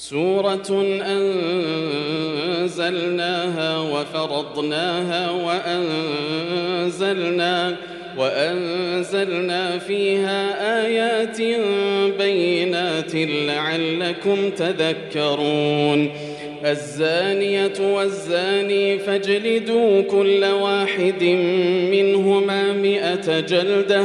سورة أنزلناها وفرضناها وأنزلنا وأنزلنا فيها آيات بينات لعلكم تذكرون. الزانية والزاني فاجلدوا كل واحد منهما مئة جلدة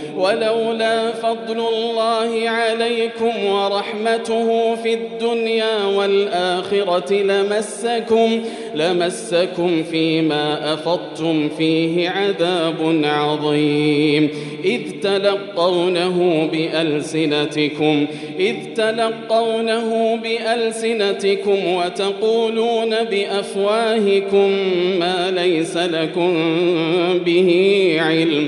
ولولا فضل الله عليكم ورحمته في الدنيا والآخرة لمسكم لمسكم فيما أفضتم فيه عذاب عظيم. إذ تلقونه بألسنتكم إذ تلقونه بألسنتكم وتقولون بأفواهكم ما ليس لكم به علم.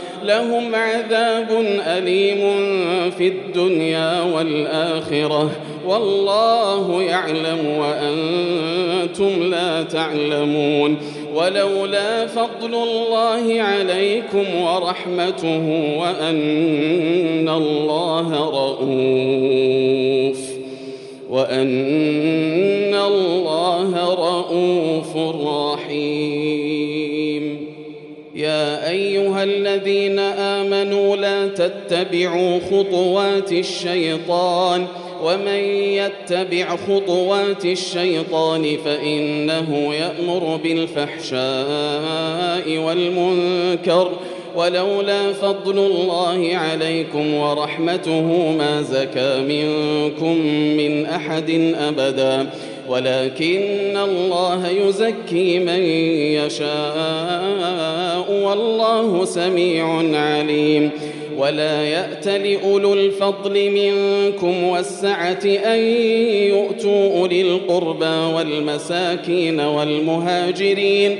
لهم عذاب أليم في الدنيا والآخرة والله يعلم وأنتم لا تعلمون ولولا فضل الله عليكم ورحمته وأن الله رؤوف وأن الله رؤوف رحيم يا أيها الذين آمنوا لا تتبعوا خطوات الشيطان ۖ ومن يتبع خطوات الشيطان فإنه يأمر بالفحشاء والمنكر ولولا فضل الله عليكم ورحمته ما زكى منكم من أحد أبدا ولكن الله يزكي من يشاء والله سميع عليم. ولا يأت لأولو الفضل منكم والسعة أن يؤتوا أولي القربى والمساكين والمهاجرين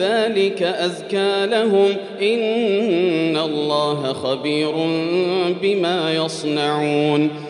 ذلك أزكى لهم. إن الله خبير بما يصنعون.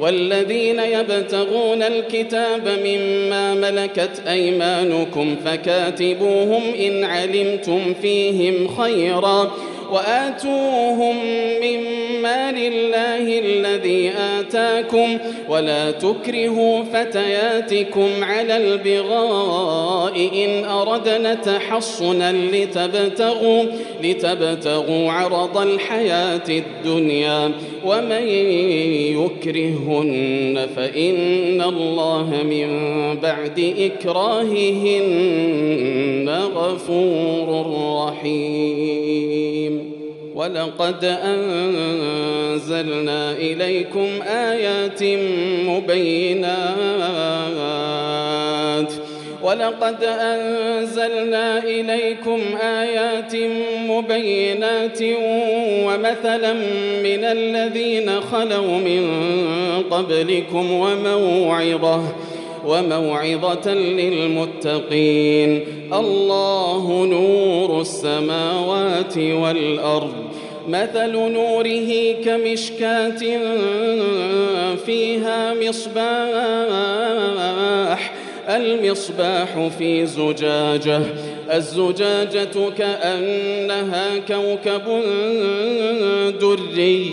والذين يبتغون الكتاب مما ملكت أيمانكم فكاتبوهم إن علمتم فيهم خيرا وآتوهم مما لله الذي آتاكم ولا تكرهوا فتياتكم على البغاء إن أردنا تحصنا لتبتغوا, لتبتغوا عرض الحياة الدنيا ومن يكرهن فإن الله من بعد إكراههن غفور رحيم ولقد أنزلنا إليكم آيات مبينات. ولقد أنزلنا إليكم آيات مبينات ومثلا من الذين خلوا من قبلكم وموعظة وموعظة للمتقين. الله نور السماوات والأرض. مثل نوره كمشكاة فيها مصباح. المصباح في زجاجة. الزجاجة كأنها كوكب دري.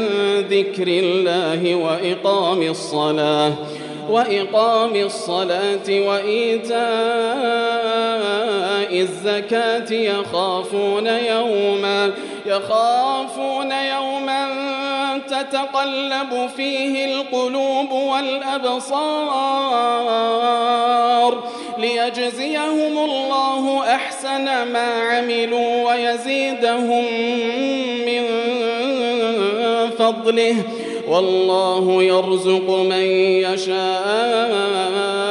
ذكر الله وإقام الصلاة وإقام الصلاة وإيتاء الزكاة يخافون يوما يخافون يوما تتقلب فيه القلوب والأبصار ليجزيهم الله أحسن ما عملوا ويزيدهم من فضله والله يرزق من يشاء.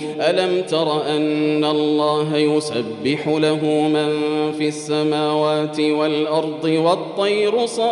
ألم تر أن الله يسبح له من في السماوات والأرض والطير صافات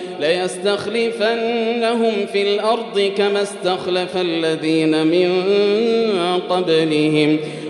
ليستخلفنهم في الأرض كما استخلف الذين من قبلهم.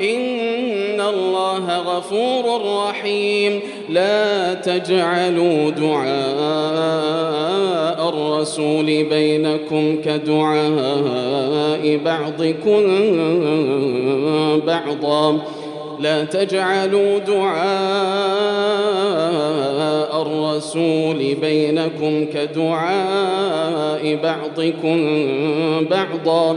إن الله غفور رحيم. لا تجعلوا دعاء الرسول بينكم كدعاء بعضكم بعضا. لا تجعلوا دعاء الرسول بينكم كدعاء بعضكم بعضا.